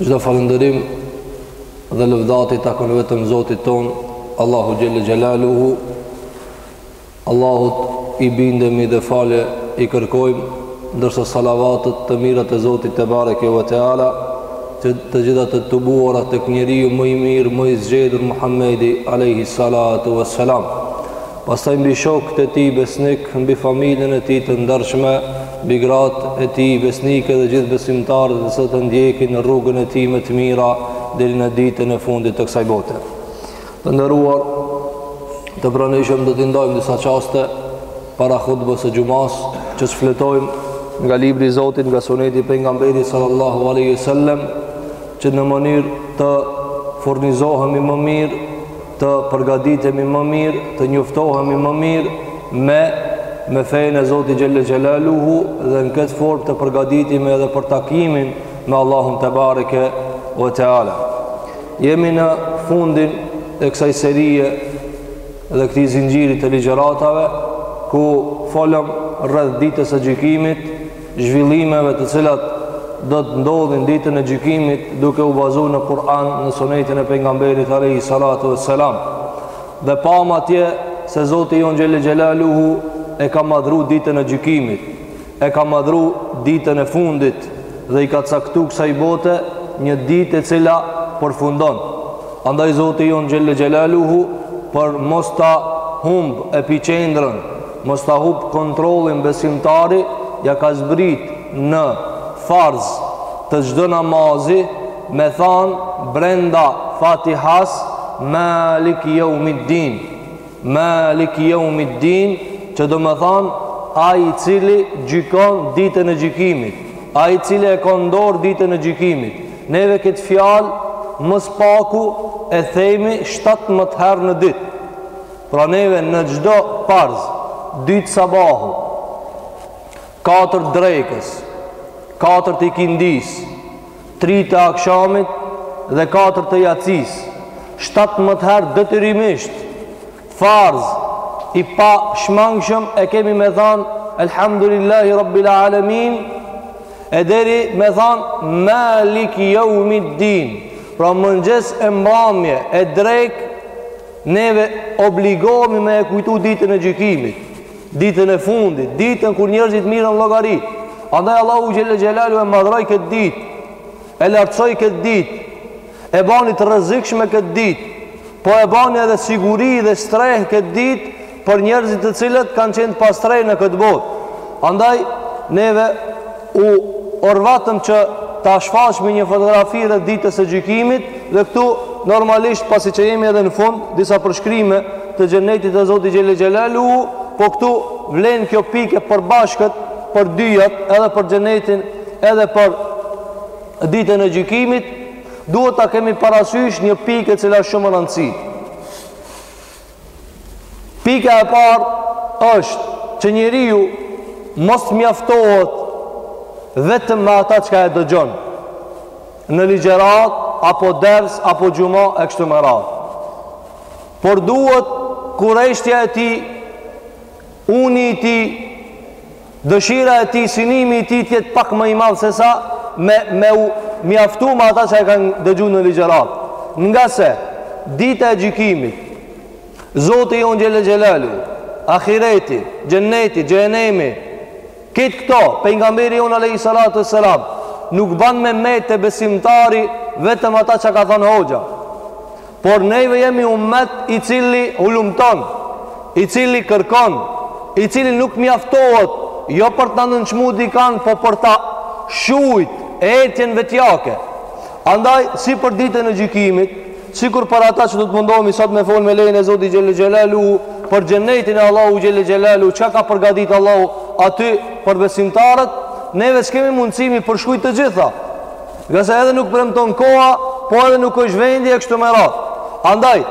Çdo falënderim dhe lëvdati i takon vetëm Zotit tonë, Allahu xhelle xhelaluhu. Allahut i bindemi dhe falë i kërkojmë, ndërsa salavatet, të mirat e Zotit tebareke ve teala, të gjitha të tubuara tek njeriu më i mirë, më i zgjedhur Muhamedi alayhi salatu wassalam. Pastaj mbi shokët e tij besnikë, mbi familjen e tij të ndershme, Mbi gratë e tij besnike dhe gjithë besimtarët dhe që të ndjekin në rrugën e tij me të mira deri në ditën e fundit të kësaj bote. Të nderuar, të pranishëm do t'i ndajmë disa çaste para hutbës së xhumasë, që shfletojmë nga libri i Zotit, nga suneti i pejgamberit sallallahu alaihi wasallam, që në mënyrë të furnizohemi më mirë të përgatitemi më mirë, të njoftohemi më mirë me me fenë e Zotit xhelle xhelaluhu dhe në këtë formë të përgatitemi edhe për takimin me Allahun tebareke ve teala. Jemi në fundin e kësaj serie dhe këtij zinxhiri të ligjëratave, ku folëm rreth ditës së gjykimit, zhvillimeve të cilat do të ndodhin ditën e gjykimit duke u bazu në Kur'an, në Sunetin e pejgamberit alayhi salatu vesselam. Dhe pamë atje se Zoti jonë xhelle Xhelaluhu e ka madhru ditën e gjykimit, e ka madhru ditën e fundit dhe i ka caktu kësaj bote një ditë e cila përfundon. Andaj Zoti jonë xhelle Xhelaluhu për mos ta humb epiqendrën Mos ta hup kontrollin besimtari ja ka zbrit në farz të çdo namazi me thanë brenda Fatihasë maliki jeumiddin maliki jeumiddin që domethanë ai i cili gjykon ditën e gjykimit ai i cili e ka në dorë ditën e gjykimit neve këtë fjalë më s'paku e themi shtatëmbëdhjetë herë në ditë Pra neve në çdo farz, dy të sabahut, katër drekës, katër të ikindisë, tri të akshamit dhe katër të jacisë, shtatëmbëdhjetë herë detyrimisht, farz i pashmangshëm e kemi me thanë, Elhamdulillahi Rabbil Alemin, e deri me thanë, Maliki Jeumid Din, pra mëngjes e mbramje e drekë, Neve obligohemi me e kujtu ditën e gjykimit, ditën e fundit, ditën kur njerëzit merren n'llogari. Andaj Allahu xhelle xhelaluhu e madhroi këtë ditë, e lartësoi këtë ditë, e bani të rrezikshme këtë ditë, po e bani edhe siguri dhe strehë këtë ditë për njerëzit të cilët kanë qenë të pastër në këtë botë. Andaj, neve u orvatëm që ta shfaqim një fotografi rreth ditës së gjykimit dhe këtu normalisht pasi që jemi edhe në fund disa përshkrime të xhennetit të Zotit xhelle xhelaluhu po këtu vlen kjo pikë e përbashkët për dyjat edhe për xhennetin edhe për ditën e gjykimit duhet ta kemi parasysh një pikë e cila është shumë me rëndësi Pika e parë është që njeriu mos mjaftohet vetëm me ata çka e dëgjon në ligjëratë, apo ders, apo xhuma, e kështu me radhë. Por duhet kureshtja e tij, uni i tij, Dëshira e tij, synimi i tij të jetë pak më i madh sesa me me u mjaftu me ata që e kanë dëgju në ligjëratë. Ngase dita e gjykimit Zoti jonë xhelle xhelaluhu Ahireti, xhenneti, xhehennemi krejt këto, pejgamberi jonë alejhi salatu ve selam Nuk ban me met te besimtari Vetëm ata çka thonë hoxha Por neve jemi ummet i cili hulumton, i cili kërkon, i cili nuk mjaftohet jo për ta nënçmu dikan, po për ta shujt etjen vetjake. Andaj, si për ditën e gjykimit, sikur për ata që do të mundohemi sot me fol me lejen e Zotit xhelle xhelaluhu për xhennetin e Allahut xhelle xhelaluhu, çka ka përgatit Allahu aty për besimtarët, neve s'kemi mundësi m'i përshkrujt të gjitha. Ngase edhe nuk premton koha, po edhe nuk është vendi e kështu me radhë. Andaj,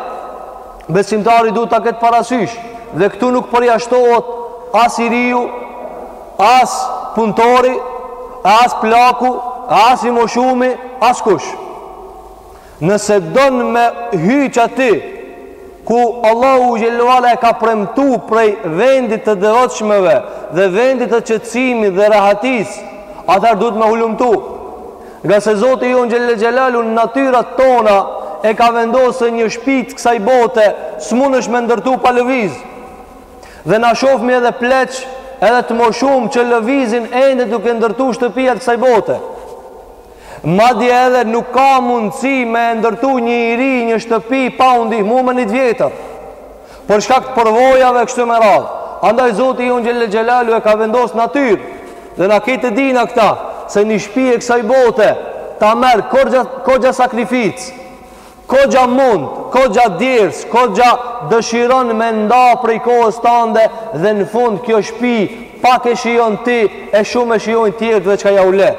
besimtari duhet ta ketë parasysh dhe këtu nuk përjashtohet as i riu, as puntori, as plaku, as i moshumi, as kush. Nëse don me hy aty ku Allahu xhelle xhelaluhu e ka premtu prej vendit të devotshmëve dhe vendit të qetësimit dhe rehatisë, atëherë duhet me hulumtu. Ngase Zoti jonë xhelle xhelaluhu në natyrat tona e ka vendos se një shpi t' kësaj bote, s'munesh me ndërtu pa lëviz. Dhe na shofmi edhe pleq edhe të moshum që lëvizin ende duke ndërtu shtëpiat e kësaj bote. Madje edhe nuk ka mundësi me e ndërtu një i ri një shtëpi pa u ndihmu me një të vjetër. Për shkak të përvojave kështu me radhë. Andaj Zoti jonë xhelle xhelaluhu e ka vendos natyrë dhe na krejt e dina këta se një shpi e kësaj bote ta merr goxha, goxha sakrificë Koxha mund, koxha djers, koxha dëshiron me nda prej kohës tande dhe në fund kjo shpi pak e shijon ti e shumë e shijojnë tjert veç ka ja u le.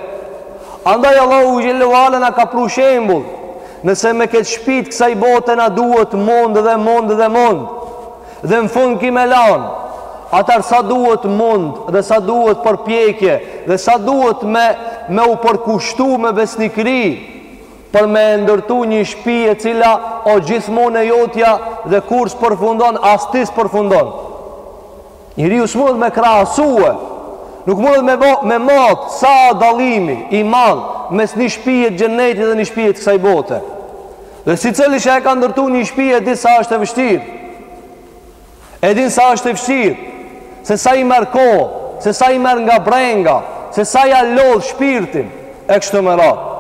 Andaj Allahu xhelle ve ala na ka pru shembul, nëse me këtë shpi t'kësaj bote na duhet mund dhe mund dhe mund dhe në fund ki me lanë, atëherë sa duhet mund dhe sa duhet përpjekje dhe sa duhet me, me u përkushtu me besnikri, për me e ndërtu një shpi e cila o gjithmonë e jotja dhe kurrë s'përfundon, as ti s'përfundon. Njeriu s'mundet me krasue, nuk mundet me, me mat, sa dallimi i madh mes një shpije t'xhenetit dhe një shpije të kësaj bote. Dhe secili që e ka ndërtu një shpi e di sa është e vështirë. E din sa është e vështirë, se sa i merr kohë, se sa i merr nga brenga, se sa ja lodh shpirtin, e kështu me radhë.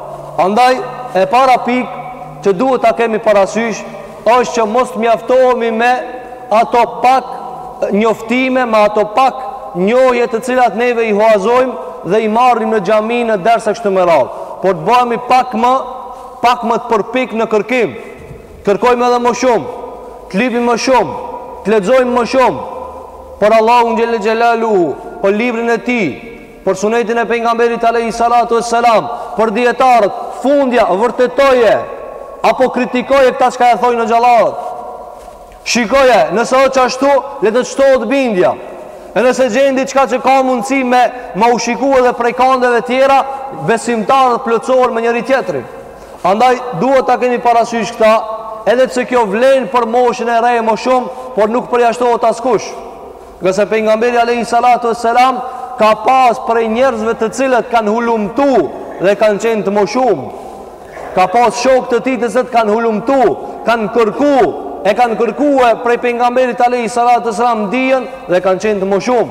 Andaj, e para pikë që duhet ta kemi parasysh, është që mos të mjaftohemi me ato pak njoftime, me ato pak njohje të cilat neve i huazojmë dhe i marrim në xhami, në derse e kështu me radhë. Por të bëhemi pak më, pak më të përpiktë në kërkim, Kërkojmë edhe më shumë, të lipim më shumë, të lexojmë më shumë për Allahun xhelle xhelaluhu, për librin e tij, për sunetin e pejgamberit alayhi salatu wassalam, për dijetarët, fundja vërtetoje apo kritikoje këta çka e thonë hoxhallarët. Shikoje, nëse është ashtu, le të shtohet bindja. E nëse gjen diçka që ka mundësi me u shiku edhe prej kandeve tjera, besimtarët plotësohen me njëri tjetrin. Andaj duhet ta kemi parasysh këta, edhe pse kjo vlen për moshën e re më shumë, por nuk përjashtohet askush. Ngase pejgamberi alayhi salatu wassalam ka pas prej njerëzve të cilët kanë hulumtu dhe kanë qenë të moshuar. Ka pas shokë të tij të cilët kanë hulumtu, kanë kërku, e kanë kërkuar prej pejgamberit alayhi salatu wassalam dijen dhe kanë qenë të moshuar.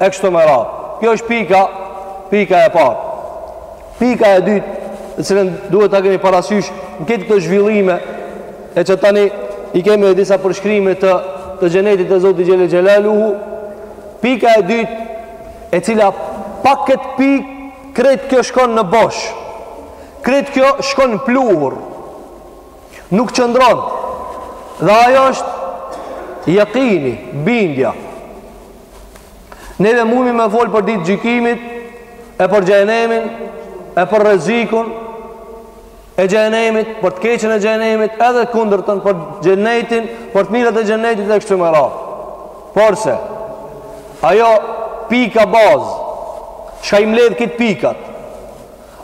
E kështu me radhë. Kjo është pika, pika e parë. Pika e dytë, të cilën duhet ta kemi parasysh, në këtë këto zhvillime e që tani i kemi edhe disa përshkrime të xhenetit të Zotit Xhelle Xhelaluhu, pika e dytë, e cila pa këtë pikë krejt kjo shkon në bosh. Krejt kjo shkon në pluhur. Nuk qëndron. Dhe ajo është jakini, bindja. Neve mundmi me fol për ditë t'gjykimit, e për xhehenemin, e për rrezikun e xhehenemit, për të keqen e xhehenemit, e të kundërtën për xhenetin, për të mirat e xhenetit e kështu me radhë. Porse, ajo pika bazë, çka i mbledh krejt pikat,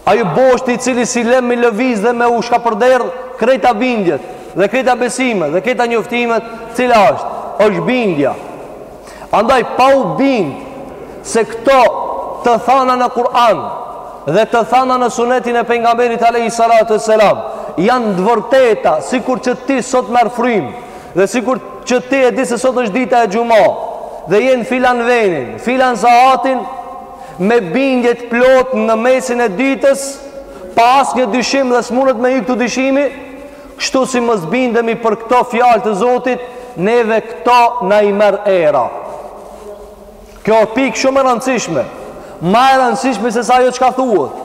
Ai boshti i cili s'i len me lëviz dhe me u shkapërderdh krejta bindjet dhe krejta besimet dhe krejta njoftimet, cila është? Është bindja. Andaj pa u bind se këto të thana në Kur'an dhe të thana në sunetin e pejgamberit alayhi salatu selam janë të vërteta, sikur që ti sot merr frym dhe sikur që ti e di se sot është dita e xhuma dhe je në filan venin, filan saatin, me bindje të plotë në mesin e ditës, pa asnjë dyshim dhe s'mundet me ik te dyshimi, kështu si mos bindemi për këto fjalë të Zotit, neve këto na i merr era. Kjo pikë shumë e rëndësishme, ma e rëndësishme se sa ajo çka thuhet.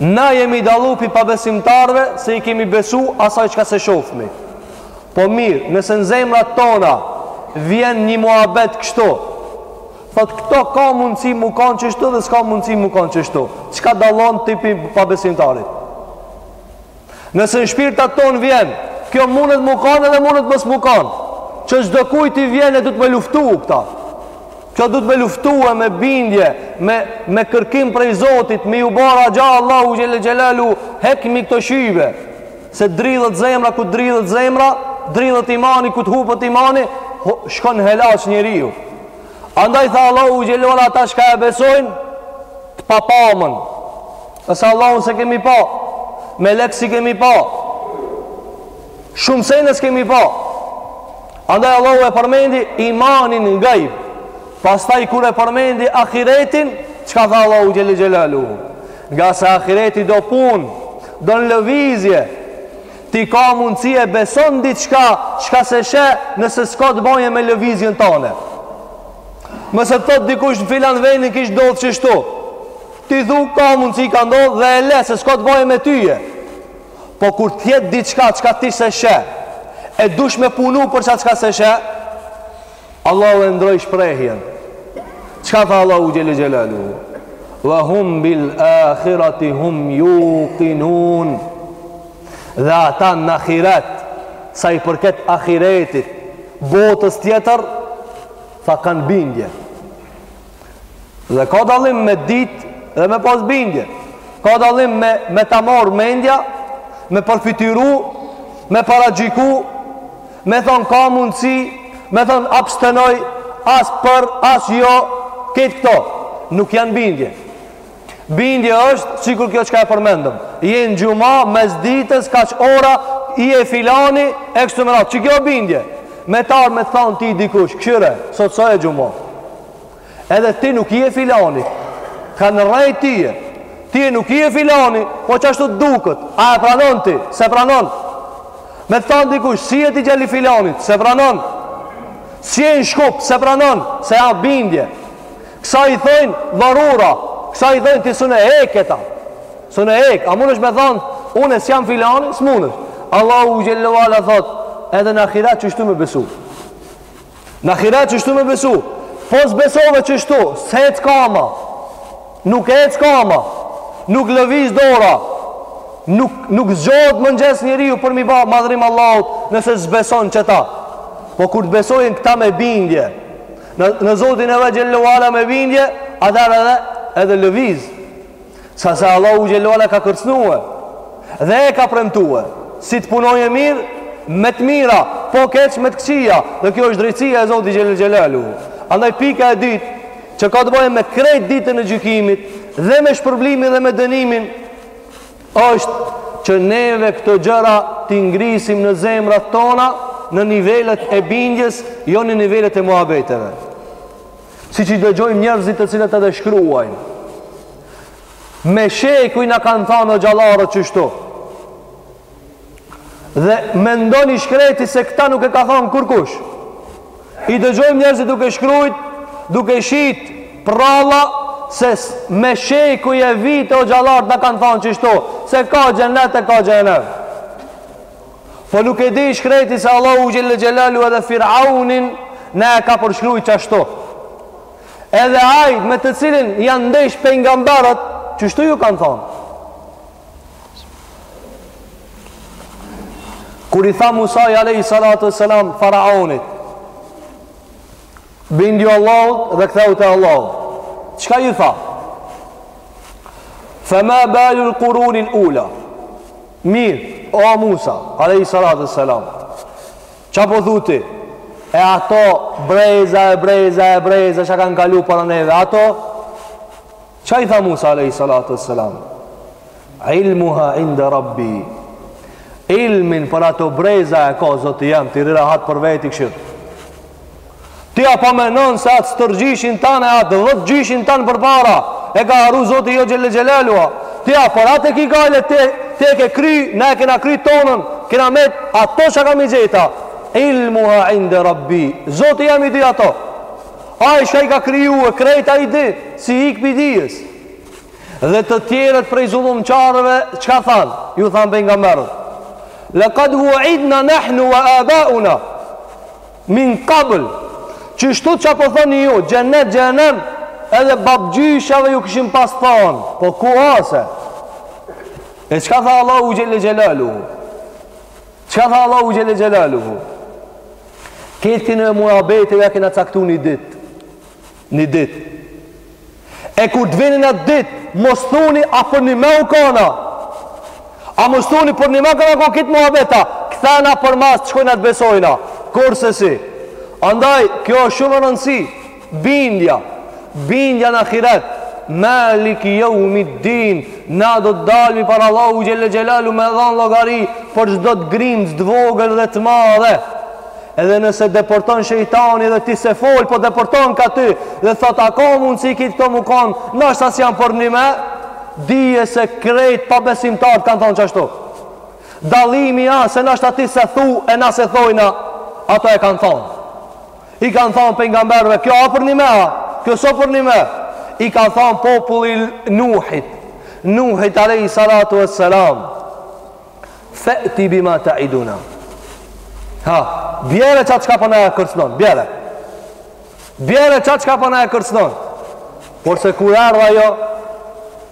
Na jemi dallu pi pabesimtarve se i kemi besu asaj çka s'e shofmi. Po mirë, nëse në zemrat tona vjen një muabet kështu, thot këto ka mundësi mu kanë qështu dhe s'ka mundësi mu kanë qështu. Çka dallon ti pi pabesimtarit? Nëse në shpirtat ton vjen, kjo mundet mu kanë edhe mundet mos mu kanë. Se çdokujt t'i vjen e duhet me luftu këta. Kjo duhet me luftue me bindje, me, me kërkim prej Zotit, me ju ba rixha Allahu xhelle xhelalu, hekmi këto shybe. Se dridhet zemra, kur dridhet zemra, dridhet imani, kur të hupet imani, shkon helaq njeriu. Andaj tha Allahu xhelalu ata çka e besojnë të papamën. Se Allahun s'e kemi pa, melekët s'i kemi pa, shumë sene s'i kemi pa. Andaj Allahu e përmendi imanin në gajb. Pastaj kur e përmendi ahiretin, çka tha Allahu xhelle xhelalu. Ngase ahireti do punë, don lëvizje, Ti ka mundësi e beson diçka çka s'e she nëse s'ka të baje me lëvizjen tane. Nëse të thot dikush në filan venin kish ndodh qështu. Ti thu ka mundësi ka ndodh dhe e le se s'ka të baje me tyje. Po kur të jetë diçka çka ti s'e she e dush me punu për qata çka s'e she Allahu e ndroi shprehjen. Çka tha Allahu xhelle xhelalu? Wa hum bil akhirati hum yuqinun. Dhe ata në ahiret, sa i përket ahiretit, botës tjetër, tha kanë bindje. Dhe ka dallim me dit dhe me pas bindje. Ka dallim me, me ta marr mendja, me përfytyru, me paragjyku, me thonë ka mundësi, me thonë abstenoj, as për, as jo, krejt këto. Nuk janë bindje. Bindje është sikur kjo çka e përmendëm. Je në xhuma mes ditës kaq ora je filani e kështu me radhë. Qe kjo bindje. Me t'ardh me t'thanë ty dikush, kshire, sot s'a e xhuma. Edhe ti nuk je filani. T'kanë rrejt tije. Tije nuk je filani, po qashtu duket. A e pranon ti? S'e pranon. Me t'thanë dikush, s'je ti gjali filanit? S'e pranon. S'je në Shkup? S'e pranon. Se a bindje. Kësaj i thojnë darura, kësaj i thojnë ti s'un e hek këta. S'un e hek, a mundesh me thanë, unë s'jam filani, s'mundesh. Allahu xhelle ve ala thotë, edhe në ahirat qështu me besu. Në ahirat qështu me besu. Po s'besove qështu, s'hec kama, nuk hec kama, nuk lëviz dora, nuk, nuk zgjohet mëngjes njeriu për m'i ba madhrim Allahut nëse s'beson qëta. Po kur të besojnë këta me bindje, Në, në Zotin e vet xhelle ve ala me bindje, atëherë edhe, edhe lëviz. Sepse Allahu xhelle ve ala ka kërcnue, dhe e ka premtue, si të punojë mirë, me të mira, po keq me të këqia, dhe kjo është drejtësia e Zotit xhelle xhelaluhu. Andaj pika e dytë, që ka të bëjë me krejt ditën e gjykimit, dhe me shpërblimin dhe me dënimin, Është që neve këto gjëra t'i ngrisim në zemrat tona në nivelet e bindjes, jo në nivelet e muhabeteve. Siç i dëgjojmë njerëzit të cilët edhe shkruajnë. Me shekuj na kanë thanë hoxhallarët qështu. Dhe mendon i shkreti se këta nuk e ka thanë kurkush. I dëgjojmë njerëzit duke shkrujt, duke shit pralla, se me shekuj e vite hoxhallarët na kanë thanë qështu, se ka xhenet e ka xhehenem. Po nuk e di i shkreti se Allahu xhelle xhelaluhu edhe firaunin na e ka përshkrujt qashtu. Edhe ai me të cilin janë ndesh pejgamberët, qështu ju kanë thanë. Kur i tha Musai alejhi salatu selam faraonit, bindju Allahut dhe kthehu te Allahu. Çka i tha? Fe ma balul kurunil ula. Mirë, o Musa, alejhi salatu selam. Çka po thu ti? E ato breza e breza e breza që kanë kalu para neve, ato Ça i tha Musa alejhi salatu ve selam? Ilmuha inde rabbi. Ilmin për ato breza e ka Zoti jam, ti rri rahat për veti kshir. Ti a po menon se atë stërgjyshin tanë, atë dhetgjyshin tanë përpara, e ka harru Zoti, jo, xhelle xhelaluhu. Ti a për atë e ki gajle, te, te ke kry, na e kena kry tonën, kena met, ato që kam i gjeta. Ilmuha inde rabbi, Zoti jam i di ato. Ai çka i ka krijue krejt ai di, s'i ik pi dijes. Dhe të tjerët prej zullumqarëve çka than? Ju than pejgamberët. Laqad wu'idna nahnu wa aba'una min qabl. Qështu çka po thoni ju, xhenet, xhenem, edhe babgjyshave ju kishin pas thon. Po ku ose? E çka tha Allahu xhele xhelaluhu? Çka tha Allahu xhele xhelaluhu? Këtyne muhabeteve ja kena caktu një dit. Një dit. E kur të vini n'at dit, mos thuni a përnime u kan a. A mos thuni përnime kan a ko këto muhabete. Kthena përmas të shkojna të besojna. Kurrsesi. Andaj, kjo është shumë me rëndsi. Bindja, bindja në ahiret, Maliki Yawmiddin, na do të dalmi para Allahu xhelle xhelalu me dhën llogari për çdo të grimc, të vogël dhe të madhe. Edhe nëse deporton shejtani dhe ti s'e fol, po deporton ka ty dhe thot a ka mundësi kit këto m'u kon, nashta s'jan përnime, dije se krejt pabesimtarët kanë thonë qashtu. Dallimi a se nashta ti s'e thu e na s'e thojna, ato e kanë thonë. I kanë thanë pengamberve, kjo a përnime a, kjo s'o përnime. I kanë thanë populli i Nuhit, Nuhit alejhi salatu ve selam, fe ti bima ta iduna. Ha, bjere qa çka po na e kërcnon, bjere. Bjere qa çka po na e kërcnon. Por se kur erdh a jo,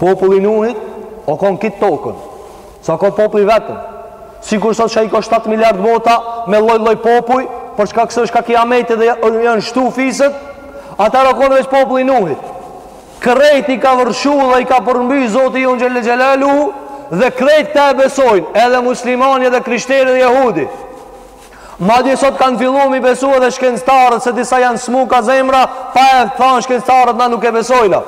Populli i Nuhit o kon n'kit tokën. Sa o kon populli vetëm. Sikur sot çka i ka 7 miliard bota me lloj lloj popuj, për çka kësë është ka kiameti dhe janë shtu fiset, atëher o kon veç populli i Nuhit. Krejt i ka vërshu dhe i ka përmby Zoti jon xhele xhelaluhu dhe krejt kta e besojnë edhe muslimani edhe krishteri dhe jehudi. Madje sot kanë fillu mi besu edhe shkencëtarët se disa janë smu ka zemra, pa e thanë shkencëtarët na nuk e besojna.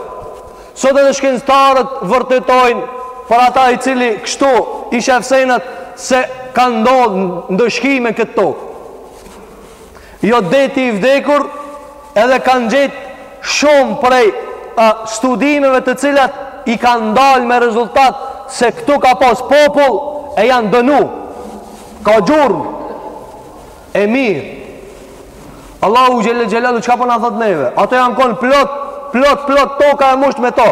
Sot edhe shkencëtarët vërtetojnë për ata i cili kështu i shef senet se kanë ndodhë ndëshkime n'këtë tokë. Jo deti i vdekur edhe kanë gjetë shumë prej a, studimeve të cilat i kanë dalë me rezultat se këtu ka pas popull e janë dënu. Ka gjurmë E mirë Allahu xhele xhelalu Çka po na thot neve Ato janë konë plot Plot plot Toka e musht me to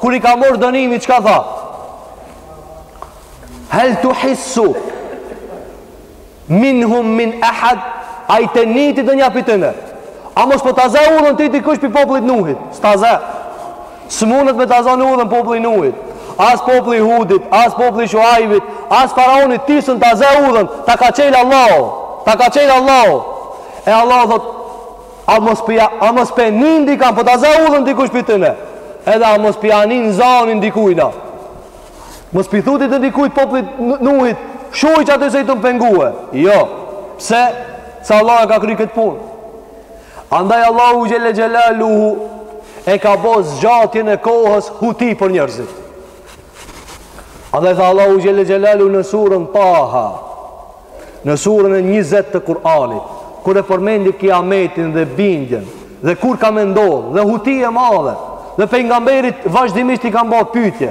Kur i ka marrë dënimi Çka tha Hel tuhissu minhum min ehad A je tu e ni ti donja pi tyne A mos po ta ze udhën ty dikush pi popullit Nuhit S'ta ze S'munët me ta zanë udhën populli i Nuhit, as populli i Hudit, as populli i Shuajbit, as faraonit ty s'un ta zë udhën, ta ka çelë Allahu. Ta ka çelë Allahu. E Allahu thotë, a mos pia, a mos pe nin dikan, po ta zë udhën dikush pi tyne. Edhe a mos pia nin zanin dikujna. Mos pi thuti të dikujt popullit Nuhit, shuaj që aty se i të mpengue. Jo, pse, se Allahu e ka kry këtë punë. Andaj Allahu xhelle xhelaluhu e ka bo zgjatjen e kohës huti për njerëzit. Andaj tha Allahu xhelle xhelaluhu në suren Taha, në suren e 20 të Kur'anit, kur e përmendi kiametin dhe bindjen dhe kur ka me ndodhë dhe huti e madhe dhe pejgamberit vazhdimisht i kan bo pytje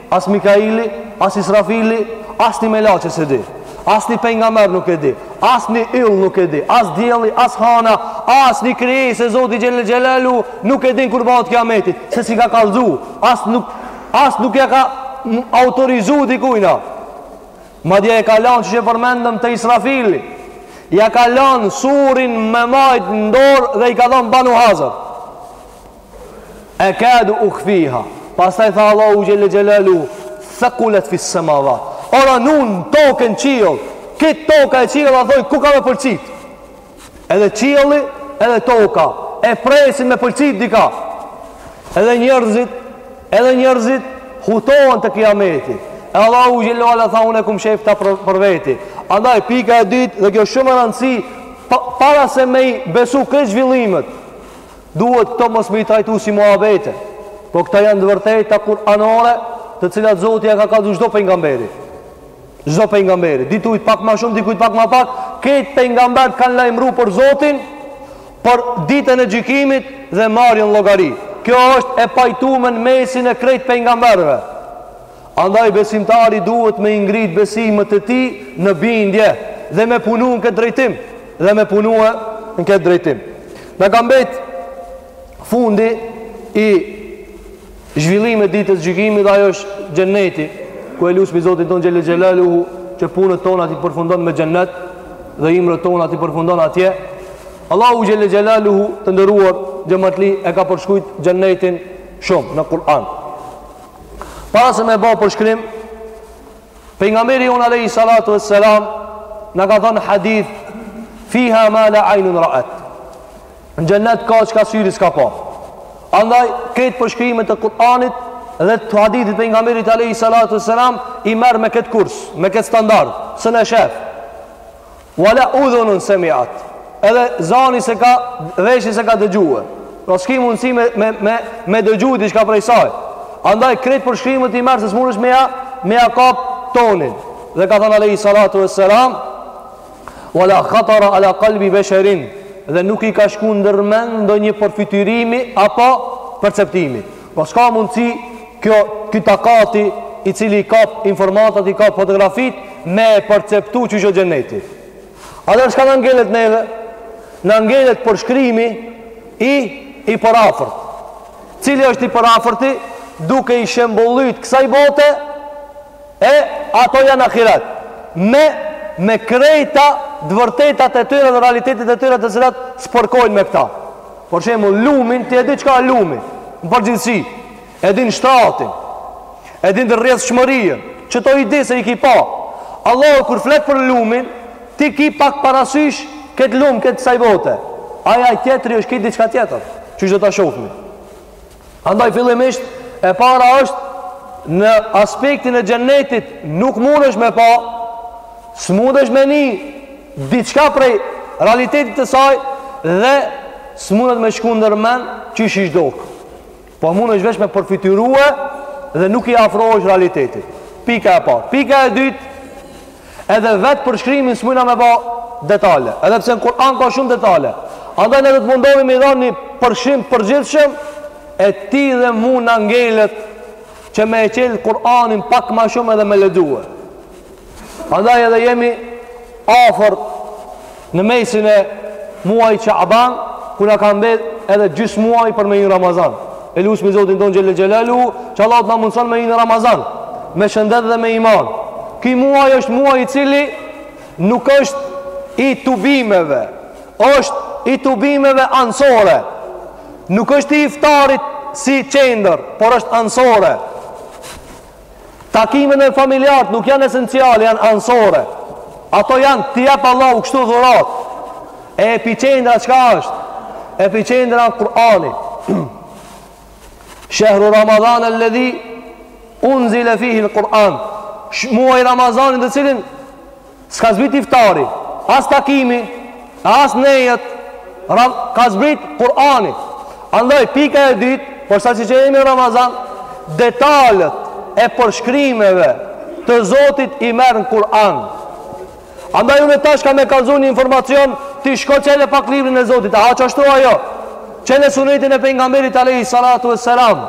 As Mikaili, as Israfili, asnjë melaqe s'e di. Asnjë pejgamber nuk e di. Asnjë yll nuk e di. As dielli, as hana, asnjë krijesë e Zotit xhel xhelalu nuk e din kur bëhet kiameti. Se s'i ka kallzu, as nuk as nuk ja ka autorizu dikujna. Madje e ka lënë siç e përmendëm te Israfili. Ja ka lënë surin me majt në dorë dhe i ka thënë banu hazër. Ekadu ukhfiha. Pastaj tha Allahu xhelle xhelalu, thaqulat fi samawat. Ora nun tokën qiell. Kjo toka e qielli a thu tek ka me pëlcit. Edhe qielli, edhe toka e presin me pëlcit diçka. Edhe njerëzit, edhe njerëzit hutohen te kijameti. E Allahu xhelle xhelalu tha unë e kum shef te për, për veti. Andaj pika e dytë dhe kjo shumë me rëndësi para se me i besu krejt zhvillimet Duhet këto mos me i trajtu si muhabete, po këto janë të vërteta kuranore, të cilat Zoti ja ka kallzu çdo pejgamberi. Çdo pejgamberi, dikujt pak më shumë, dikujt pak më pak, krejt pejgambert kanë lajmëru për Zotin, për ditën e gjykimit dhe marrjen llogari. Kjo është e pajtume në mesin e krejt pejgamberëve. Andaj besimtari duhet me i ngrit besimet e tij në bindje dhe me punu në këtë drejtim dhe me punu në këtë drejtim. Na ka mbet fundi i zhvillimit ditës gjykimit dhe ajo është xhenneti, ku e lusmi Zotin tonë xhelle xhelaluhu që punët tona t'i përfundon me xhennet dhe ymrat tona t'i përfundon atje. Allahu xhelle xhelaluhu të nderuar xhematli e ka përshkrujt xhennetin shumë në Kur'an. Para se me bo përshkrim, pejgamberi jonë alejhi salatu ve selam, na ka thonë hadith, fiha ma la ajnun raet. Në xhennet ka çka syri s'ka pa. Andaj, krejt përshkrimet e Kur'anit dhe të hadithit pejgamberit alejhi salatu ve selam, i merr me këtë kurs, me këtë standard, s'un e shef. Wala udhunun semiat. Edhe zani s'e ka veshi s'e ka dëgjue. Pra s'ki mundësi me, me, me, me dëgju diçka prej saj. Andaj krejt përshkrimet i merr se s'mundësh me ja, me ja kap tonin. Dhe ka thënë Alejhi Salatu ve Selam, Wala khatara ala kalbi besherin. Dhe nuk i ka shku ndërmend ndonjë përfytyrimi apo perceptimi. Po s'ka mundësi kjo ky takati i cili i kap informatat, i kap fotografitë me e perceptu qysh o xhenneti. Atëherë çka na ngelet neve? Na ngelet përshkrimi i, i përafërt. Cili është i përafërt duke i shembullit kësaj bote E ato janë ahiret. Me me krejt të vërtetat e tyre dhe realitetet e tyre të cilat s'përkojnë me këta. Për shembull, lumin, ti e di çka lumi, në përgjithësi, e din shtratin, e din rrjedhshmërinë, qëto i di se i ki pa. Allahu, kur flet për lumin, ti ki pak parasysh këtë lumë, të kësaj bote. Aj ai tjetri është krejt diçka tjetër, qysh do ta shofmi. Andaj fillimisht e para është në aspektin e xhennetit nuk mundesh me pa, s'mundesh me ni diçka prej realitetit të saj dhe s'mundet me shku ndërmend qysh ish dokë. Po mundesh veç me përfytyrua dhe nuk i afrohesh realitetit. Pika e parë. Pika e dytë Edhe vetë përshkrimin s'mujna me ba detale, edhe pse në Kur'an ka shumë detale. Andaj ne do të mundohemi me i dhënë një përshkrim të përgjithshëm e ti dhe mu na ngelet që me e çelë Kur'anin pak ma shumë edhe me lexue. Andaj edhe jemi afër Në mesin e muajit Shaban, kur na ka mbet edhe gjysë muaj për me hy në Ramazan. E lusmi Zotin tonë Xhelle Xhelaluhu, që Allahu t'na mundëson me hy në Ramazan, me shëndet dhe me iman. Ky muaj është muaj i cili nuk është i tubimeve, është i tubimeve anësore. Nuk është i iftarit si qendër, por është anësore. Takimet me familjarët nuk janë esenciale, janë anësore. Ato janë t'i jep Allahu kështu dhurat. E epiqendra çka është? Epiqendra Kur'ani. Shehru Ramadan alladhi unzila fihi al-Quran. Muaji i Ramazanit në të cilin S'ka zbrit iftari, as takimi, as nejat, ka zbrit Kur'ani. Andaj, pika e dytë, për sa qi jemi në Ramazan, detalet e përshkrimeve të Zotit i merr në Kur'an. Andaj, unë tash ka me kallzu një informacion, ti shko çele pak librin e Zotit, a a qashtu a jo, çele sunetin e pejgamberit alejhi salatu ve selam,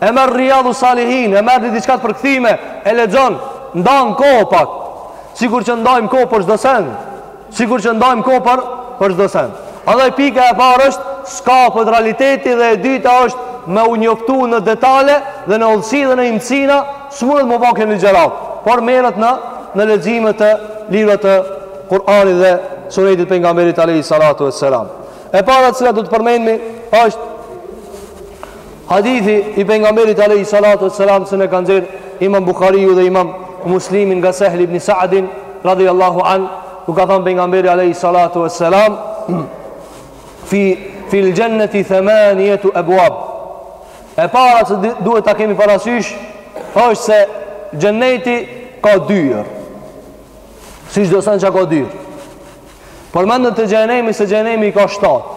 E merr Riyadhus Salihin, e merr diçka të përkthyme, e lexon, ndan kohë pak. Sikur që ndajmë kohë për çdo send. Sikur që ndajmë kohë për për çdo send. Andaj pika e parë është me e kap realitetin dhe e dyta është me u njoftu në detale dhe në hollësi dhe në imësina së mundët më bakë e një gjerat por merët në në legjime të libra të Kur'anit dhe sunetit pejgamberit alejhi salatu vesselam e para të cilat du të përmendmi është Hadithi i pejgamberit alejhi salatu vesselam që na e ka nxjerr Imam Buhariu dhe Imam Muslimi nga Sehli ibn Sa'din radijallahu anh, ku ka thënë pejgamberi alejhi salatu vesselam fil jannati thamaniyatu abwab. E para që duhet ta kemi parasysh është se xheneti ka dyer. Si çdo sen çka ka dyer. Përmendëm te xhehenemi se xhehenemi i ka shtatë.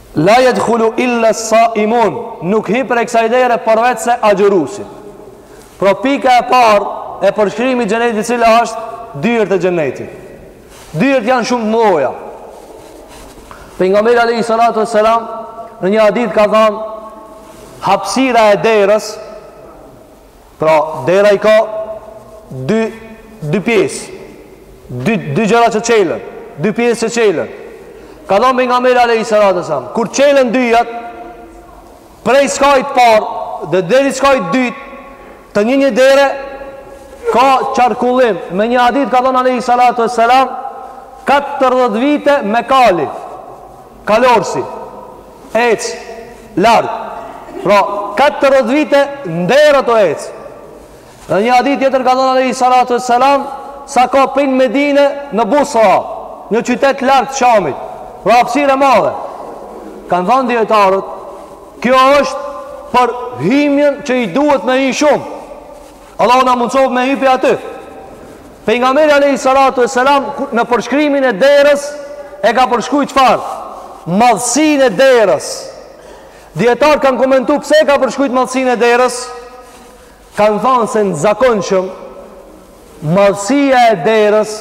La yadkhuluhu illa as-sa'imun, nuk hin prej kësaj dere përveç se agjëruesi. Pra pika e parë e përshkrimit të xhenetit cila është dyert e xhenetit. Dyert janë shumë të mëdha. Pejgamberi alayhi salatu wassalam në një hadith ka thënë hapësira e derës Pra, dera i ka dy dy pjesë. Dy dy gjëra që çelen, dy pjesë që çelen. Ka thënë pejgamberi alayhi salatu wasallam, kur çelen dyjat prej skajit të parë dhe deri skajit të dytë të një një dere ka qarkullim. Me një hadith ka thënë alayhi salatu wasallam 40 vite me kali. Kalorësi, ec, larg. Pra, 40 vite ndër ato ec. Në një hadith tjetër ka thënë alayhi salatu wasallam, sa ka pi Medine në Busra, në qytet larg të Shamit. Pra, hapësirë e madhe. Kan thënë dietarët, kjo është për himjen që i duhet me hi shumë. Allahu na mundsoft me hy pi aty. Pejgamberi alayhi salatu wasalam në përshkrimin e derës e ka përshkruar çfarë? Madhësinë e derës. Dietar kanë komentuar pse e ka përshkruar madhësinë e derës? Kanë thënë se në zakonshëm madhësia e derës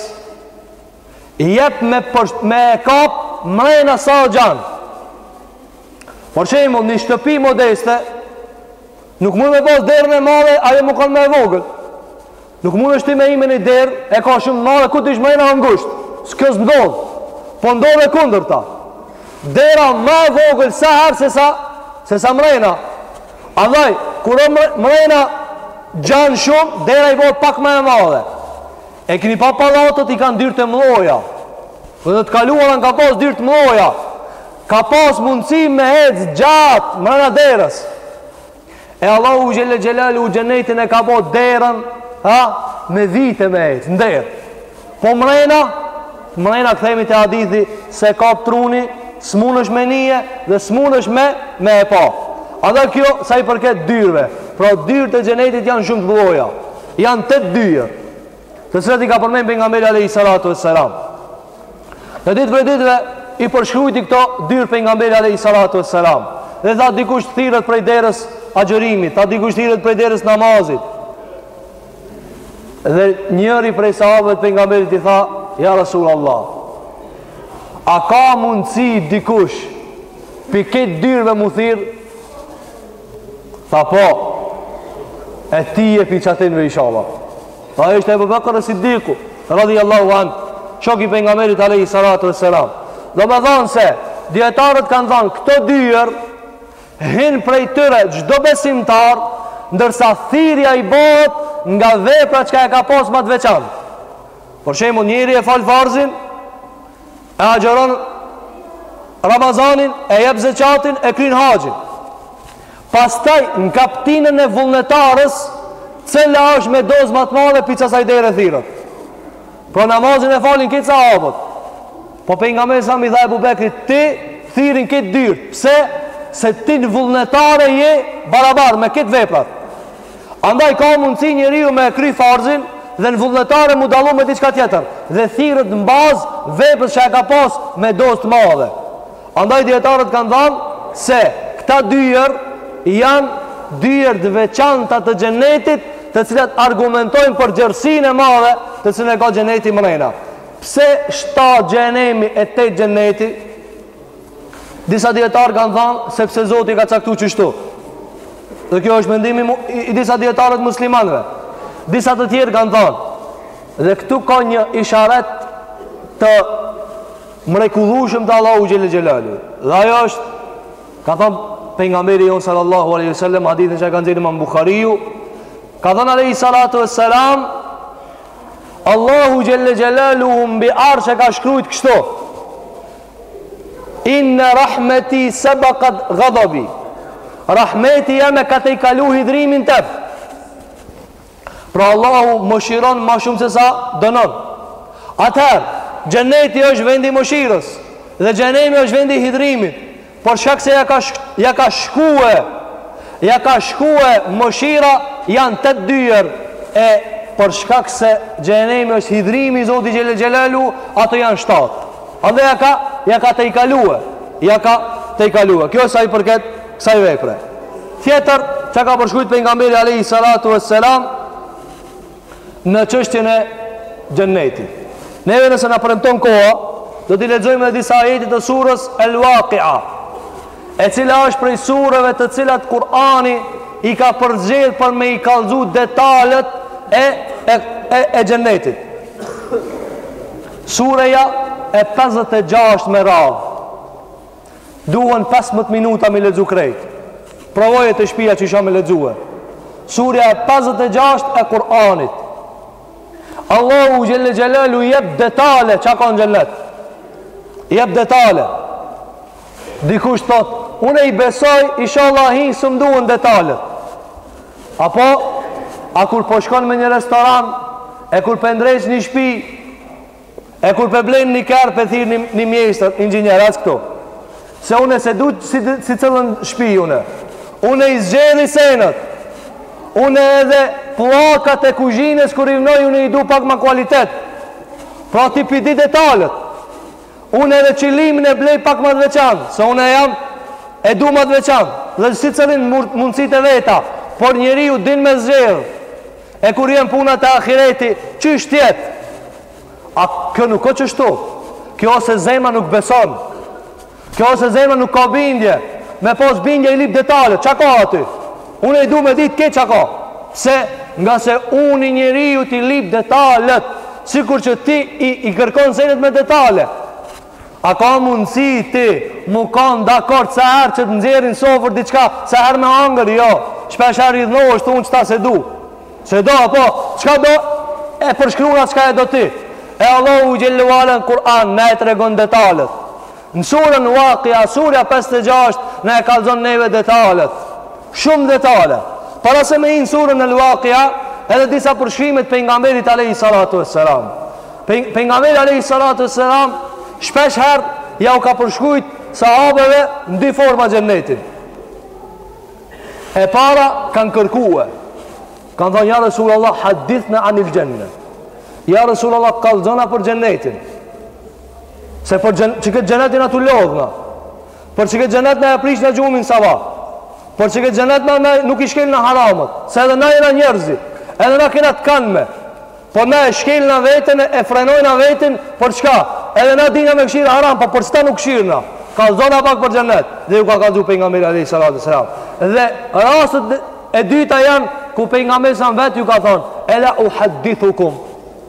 jep me përsht, me e kap mrena sa o gjanë. Për shembull, një shtëpi modeste Nuk mund me pas derën e madhe, ajo mu kanë ma e vogël. Nuk mund është ti me hi me një derë, e ka shumë të madhe, kur të hish mrena ngusht. Se kjo s'ndodh, po ndodh e kundërta. Dera ma e vogël sa herë se sa, se sa mrejna. Andaj, kur o mrejna gjanë shumë, dera i bon pak më e madhe. E keni pa pallatet i kanë dyrt e mdhaja. Dhe në të kaluarën kanë pas dyrt e mdhaja. Ka pas mundësi me ecë gjatë mrena derës. E Allahu xhelle xhelaluhu xhenetin e ka bë derën, ha, me vite me ecë n'derë. Po mrena, mrena kthehemi te hadithi s'e kap truni, s'munesh me nije dhe s'munesh me me e pa. Edhe kjo sa i përket dyerve, pra dyert e xhenetit janë shumë të mëdha. Janë tetë dyer. të cilat i ka përmend pejgamberi alayhi salatu wassalam. Një ditë prej ditëve i përshkrujti këto dyer pejgamberi alayhi salatu wassalam. Dhe tha dikush thirret prej derës agjërimit, tha dikush thirret prej derës namazit. Dhe njëri prej sahabëve pejgamberit i tha, ja Rasulullah. A ka mundësi dikush pi krejt dyerve m'u thirr? Tha po, e ti je pi qatyneve inshallah. Tha ishte Ebu Bekër Es-Siddiku, radijallahu anh, shoki i pejgamberit alayhi salatu wassalam. Domethanë se, dijetarët kanë thanë këto dyer, hin prej tyre çdo besimtar, ndërsa thirrja i bohet nga vepra çka e ka pas ma të veçantë. Për shembull njëri e fal farzin, e agjeron Ramazanin, e jep zekatin, e kryen haxhin. Pastaj në kaptinën e vullnetarës, cilla është me dozë ma të madhe pi qasaj dere thirret. Pra namazin e falin krejt sahabët. Po pejgamberi a.s. i tha Ebu Bekrit ty thirrin krejt dyert. Pse? Se ti në vullnetare je barabar me krejt veprat. Andaj ka mundësi njeriu me e kry farzin dhe në vullnetare m'u dallu me diçka tjetër dhe thirret në bazë veprës që e ka pas me dozë të madhe. Andaj dijetarët kanë thanë se këta dyer janë dyer të veçanta të xhenetit të cilat argumentojnë për gjerësinë e madhe të cilën e ka xheneti mrena. Pse shtatë xhenemi e tetë xheneti? Disa dijetarë kanë thanë sepse Zoti ka caktu qeshtu. Dhe kjo është mendimi i disa dijetarëve muslimanëve. Disa të tjerë kanë thanë dhe këtu ka një isharet të mrekullueshëm të Allahu xhelle xhelaluhu. Dhe ajo është ka thanë pejgamberi jonë sallallahu alaihi wasallam hadithin që e ka nxjerr Imam Buhariu ka thanë alaihi salatu wassalam Allahu xhelle xhelaluhu mbi arsh e ka shkrujt kështu Inna rahmeti sabaqat ghadabi. Rahmeti jem e ka tejkalu hidhrimin tem. Pra Allahu mëshiron ma shumë se sa dënon. Atëherë, xheneti është vendi i mëshirës dhe xhenemi është vendi i hidhrimit. Për shkak se ja ka ja ka shkue, ja ka shkue mëshira janë tetë dyer e për shkak se xhenemi është hidhrimi i Zotit xhelle xhelaluhu, ato janë shtatë. Andaj ja ka, ja ka tejkalue, ja ka tejkalue. Kjo sa i përket kësaj vepre. Tjetër, çka ka përshkrujt Pejgamberi, alejhi salatu ve selam, në çështjen e xhenetit. Neve nëse na premton koha, do t'i lexojmë edhe disa ajete të surës Al-Waqi'a, e cila është prej sureve të cilat Kur'ani i ka përzgjedh për me i kallzu detalet e e e, e xhenetit. Sureja e pesëdhjetë e gjashtë me radhë Duhen pesëmbëdhjetë minuta me lexu krejt Provoje te shpia që isha me lexue Surja e pesëdhjetë e gjashtë e Kur'anit Allahu xhele xhelaluhu jep detale Ça ka në xhenet Jep detale Dikush thot, unë i besoj, ishalla hi, s'më duhen detalet. Apo, a kur po shkon me një restoran, e kur po ndreq një shpi, e kur po blen një kerr, po thirr një, një mjeshtër, inxinjer, asë këtu. Se une s'e du si, sicilën shpi unë. Unë i zgjedhi senet. Unë edhe pllakat e kuzhinës kur i vnoj, unë i du pak ma kualitet. Pra ti p'i di detalet. Unë edhe qilimin e blej pak ma të veçantë, se une jam e du ma të veçantë, dhe secili n'mundësit e veta, por njeriu din me zgjedh, e kur janë punët e ahiretit, qysh t'jetë? A kjo nuk o qështu? Kjo ose zemra nuk beson, kjo ose zemra nuk ka bindje, me pos bindje i lip detale, çka ka aty? Une i du me dit ke ça ka Se ngase uni i njeriut i lip detalet Sikur që ti i, i kërkon senet me detale A ka mundësi ti m'u kanë dakord sa herë që të nxjerrin n'sofër diçka Sa herë me hangër jo Shpesh herë idhnohesh unë qëta s'e du S'e do a po çka do E përshkruna çka e do ti E Allahu xhele ve ala n'Kur'an na e tregon detalet Në surën Waqia, surja pesëdhjetë e gjashtë, na e kallëzon neve detalet. Shumë detale. Para se me hi n'surën el-Waqia, edhe disa përshkrime t'Pejgamberit Alejhi Salatu ve Selam. Pejgamberi Alejhi Salatu ve Selam, shpesh herë, ja u ka përshkrujt sahabeve në dy forma xhenetin. E para, kanë kërkue. Kanë thonë, ja Resul Allah, hadithna anil xhenne. Ja Resul Allah, kallëzona për xhenetin. Se për xhen, qëkëtë xhenet jena tu lodh na. Për qëkëtë xhenet na e prishna gjumin sabah. Për qëkëtë xhenet na, na nuk i shkelna haramet. Se edhe na jena njerëz. Edhe na kena t'kanme. Por na e shkelna veten e frenojna veten për çka. Edhe na dina me kshyr haram, po për çka nuk kshyrna. Kallzona pak për xhenet. Dhe ju ka kallzu Pejgamberi a.s. Dhe rastet e dyta janë kur Pejgamberi a.s. vetë ju ka thonë. Ela uhadithukum.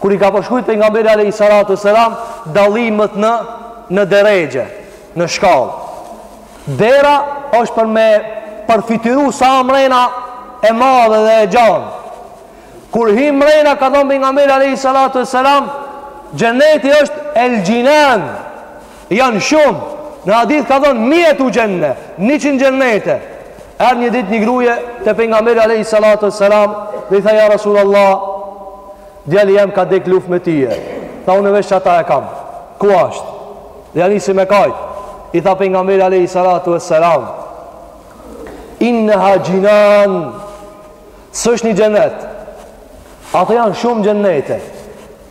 kur i ka përshkrujt pejgamberi alejhi salatu ve selam dallimet në në derexhe, në shkallë. Dera është për me përfytyru sa mrena e madhe dhe e gjanë. Kur hi mrena, ka thonë pejgamberi alejhi salatu ve selam, Xhenneti është el xhinan. Janë shumë. Në hadith ka thonë mietu xhenne, njëqind xhennete. Erdh një ditë një gruje të pengamberi Alehi Salatu e Selam dhe i tha ja Rasul Allah, djali jem ka dek n'luftë me tyje. Tha unë veç qata e kam. Ku asht? Dhe ja nisi me kajtë. I tha pejgamberi alejhi salatu ve selam, inneha xhinan, s'është një xhennet. Ato janë shumë xhennete.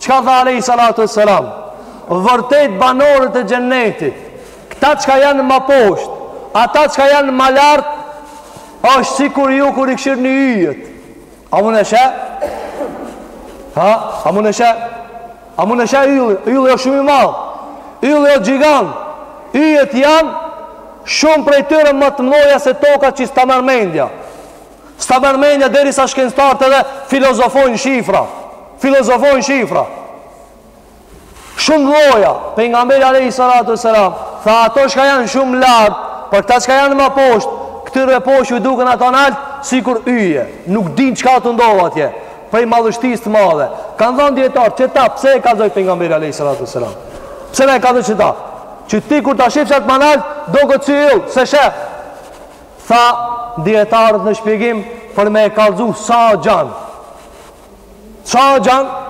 Çka tha alejhi salatu ve selam? Vërtet banorët e xhennetit, këta çka janë ma poshtë, ata çka janë ma lart, është sikur ju kur i kqyrni yjet. A mund e sheh? Ha, a mund e sheh? A mund e sheh yllin? Ylli është shumë i madh. Ylli është gjigant. Yjet janë shumë prej tyre ma të mdhaja se toka që s'ta merr mendja. S'ta merr mendja derisa shkencëtarët edhe filozofojnë shifra. Filozofojnë shifra. Shumë t'mdhaja, pejgamberi alejhi salatu ve selam tha ata çka janë shumë lartë, për këta çka janë ma poshtë, këtyrve poshtë ju duken ata nalt, sikur yje, nuk din çka tu ndodh atje, prej madhështisë të madhe. Kanë thanë dijetarët, qeta, pse e kallzoi pejgamberi alejhi salatu ve selam? Pse na e kallzoi qeta? Që ti kur ta shifsh qatë ma nalt, doket si yll, s'e sheh, Thanë dijetarët në shpjegim për me e kallzu sa gjanë sa gjanë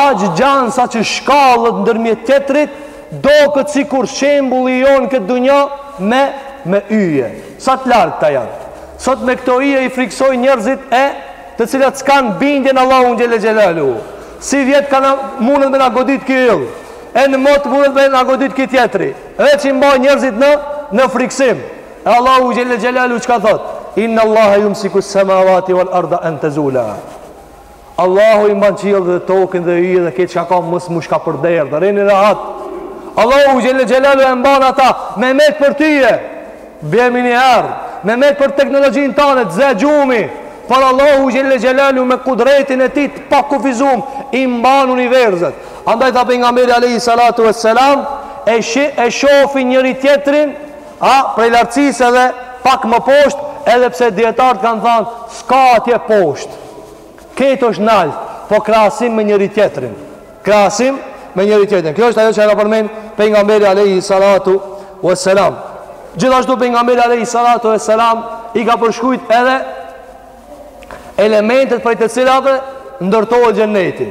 aq gjanë saqë shkallët ndërmjet tjetrit doket sikur shembulli jonë n'këtë dunja me, me yje sa të largëta janë sot me këto yje i frikësojnë njerëzit e të cilët s'kanë bindje n'Allahun xhele xhelaluhu sivjet kanë mundet me na godit ky E në mot mundet me na godit ky tjetri. Veç i mbajnë njerëzit në, në frikësim. E Allahu xhele xhelaluhu çka thotë. Inne Allahe jumsiku semavati vel erda en tezula. Allahu i mban qiell dhe tokën dhe yjet dhe krejt çka ka mos m'u shkapërderdh. Rrini rahat. Allahu xhele xhelaluhu e mban ata. Me met për tyje. Bjemi një herë. Me met për teknologjinë tane s'të zë gjumi. Por Allahu xhele xhelaluhu me kudretin e tij të pakufizum. I mban universet. Andaj tha pejgamberi alayhi salatu vesselam e shi, e shofin njëri tjetrin a prej lartësisë edhe pak më poshtë, edhe pse dietarët kanë thënë s'ka atje poshtë. Kjo është nalt, po krahasim me njëri tjetrin. Krahasim me njëri tjetrin. Kjo është ajo që e ka përmend pejgamberi alayhi salatu vesselam. Gjithashtu pejgamberi alayhi salatu vesselam i ka përshkruajt edhe elementet prej të cilave ndërtohet xheneti.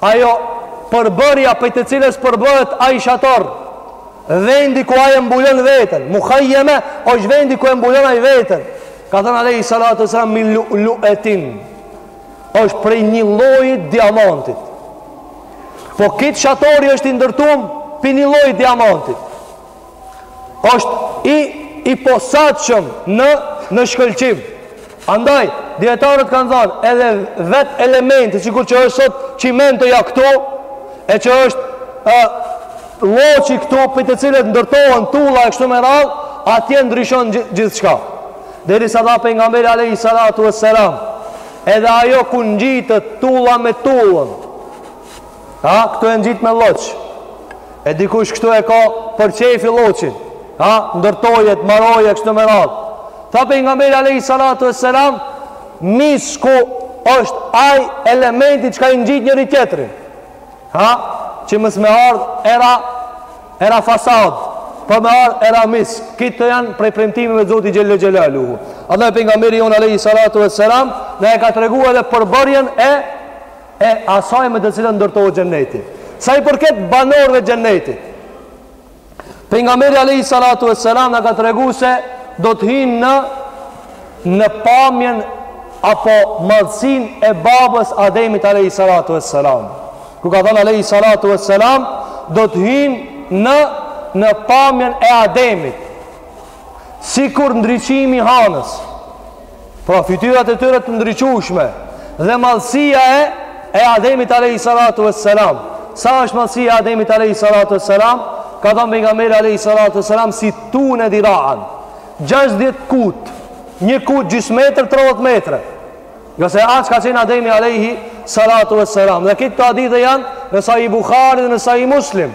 Ajo përbërja prej të cilës përbëhet ai shator, vendi ku ai e mbulon veten, muhajjeme është vendi ku e mbulon ai veten. Ka thënë alayhi salatu vesselam min lu'luetin, është prej një llojit diamantit. Po ky shatori është i ndërtum prej një llojit diamantit. është i i posaçëm në në shkëlqim. Andaj dietarët kanë thënë edhe vet elementi sikur që është sot çimentoja këtu e që është ë lloçi këtu prej të cilës ndërtohen tulla e kështu me radh, atje ndryshon gjithçka. Derisa tha pejgamberi alayhi salatu wassalam, edhe ajo ku ngjitet tulla me tullën, Ha, këtu e ngjit me lloç. E dikush këtu e ka për qefi lloçin. Ha, ndërtojet, marojet kështu me radhë. Tha pejgamberi alayhi salatu wassalam, misku është ai elementi çka i ngjit njëri tjetrin. Ha, që mos me ardh era era fasad. Po me ardh era misk. Këto janë prej premtimeve të Zotit xhel-le xhelaluhu. Edhe pejgamberi jonë alayhi salatu wassalam na e ka treguar edhe përbërjen e e asaj me të cilën ndërtohet xhenneti. Sa i përket banorëve të xhennetit, pejgamberi alayhi salatu vesselam na ka treguar se do të hyjnë në në pamjen apo madhësin e babës Ademit alayhi salatu vesselam. Ku ka thënë alayhi salatu vesselam do të hyjnë në në pamjen e Ademit. Sikur ndriçimi i hanës. Pra fytyrat e tyre të ndriçueshme dhe madhësia e e Ademit alejhi salatu ves selam. Sa është madhësia e Ademit alejhi salatu ves selam? Ka thënë pejgamberi alejhi salatu ves selam situne diraan. 60 kut. Një kut gjysmë metër 30 metra. Jo se aq ka qenë Ademi alejhi salatu ves selam. Dhe këto hadithe janë në Sahih Buhari dhe në Sahih Muslim.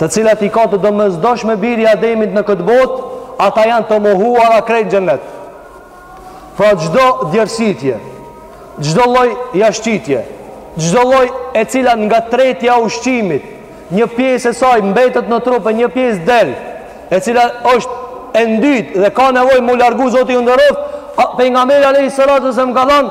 të cilat i ka të domosdoshme biri i Ademit në këtë botë, ata janë të mohuara krejt n'xhennet. Pra çdo djersitje, çdo lloj jashtëqitje, çdo lloj e cila nga tretja e ushqimit, një pjesë e saj mbetet në trup e një pjesë del, e cila është e ndyt dhe ka nevojë mu largu Zoti ju nderoft, pejgamberi alayhi salatu wasallam ka thënë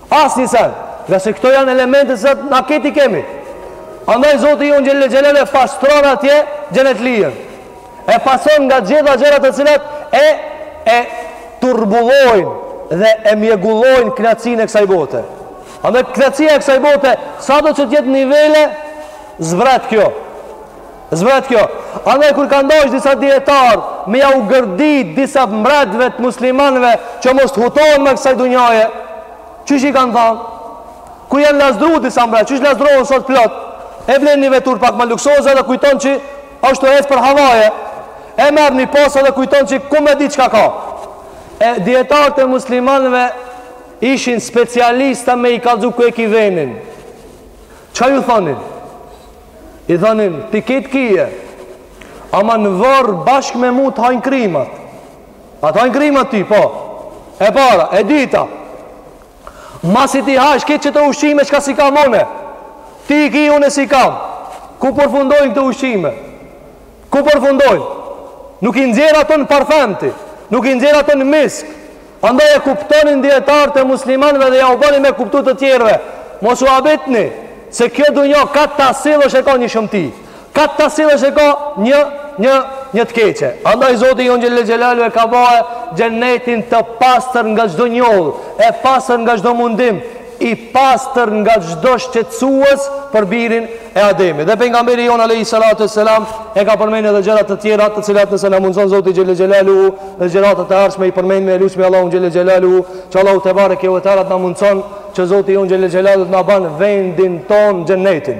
Asnjë sen, ngase këto janë elemente që na këtu i kemi. Andaj Zoti jonë xhele xhelaluhu e pastron atje xhenetlijën. E pastron nga gjitha gjërat të cilat e, e turbullojnë dhe e mjegullojnë knaqsinë e kësaj bote. Andaj knaqsia e kësaj bote, sado që të jetë nivele, zbret kjo. Zbret kjo. Andaj kur kanë dasht disa dijetarë me jau gërdit disa mbretve të muslimanëve që mos të hutohen me kësaj dunjaje, qysh i kanë thanë? Kur janë lazdru disa mbretë, qysh lazdrohen sot plot? E blen një veturë pak ma luksoze dhe kujton që ashtu ec për havaje. E merr një post dhe kujton që ku me dit çka ka. E dijetarët e muslimanëve ishin specialista me i kallxu ku e ki venin. Çka ju thonin? I thonin, ti krejt i ki, ama në vorr bashkë me mu të hajnë krimat. A të hajnë krimat ti, po. E para, e dita. Masi t'i hajsh, krejt këto ushqime, çka s'i kam unë. Ti i ki, unë s'i kam. Ku përfundojnë këto ushqime? Ku përfundojnë? Nuk i nxjerr ato në parfem ti, nuk i nxjerr ato në misk. Andaj e kuptonin dijetarët e muslimanëve dhe jau bonin me kuptu të tjerëve. Mos u habitni se kjo dunja ka ta sjellësh e ka një shëmti. Ka ta sjellësh e ka një një një të keqe. Andaj Zoti jonë xhele xhelaluhu e ka ba xhenetin të pastër nga çdo njollë, e pastër nga çdo mundim, i pastër nga çdo shqetësues për birin e Ademit. Dhe pejgamberi jonë alejhi salatu ve selam e ka përmend edhe gjëra të tjera, të cilat nëse na mundson Zoti xhele xhelaluhu në ligjëratat e ardhshme i përmendim, e lusim Allahun xhele xhelaluhu, që Allahu tebareke ve teala të na mundson që Zoti jonë xhele xhelaluhu të na ban vendin tonë xhenetin.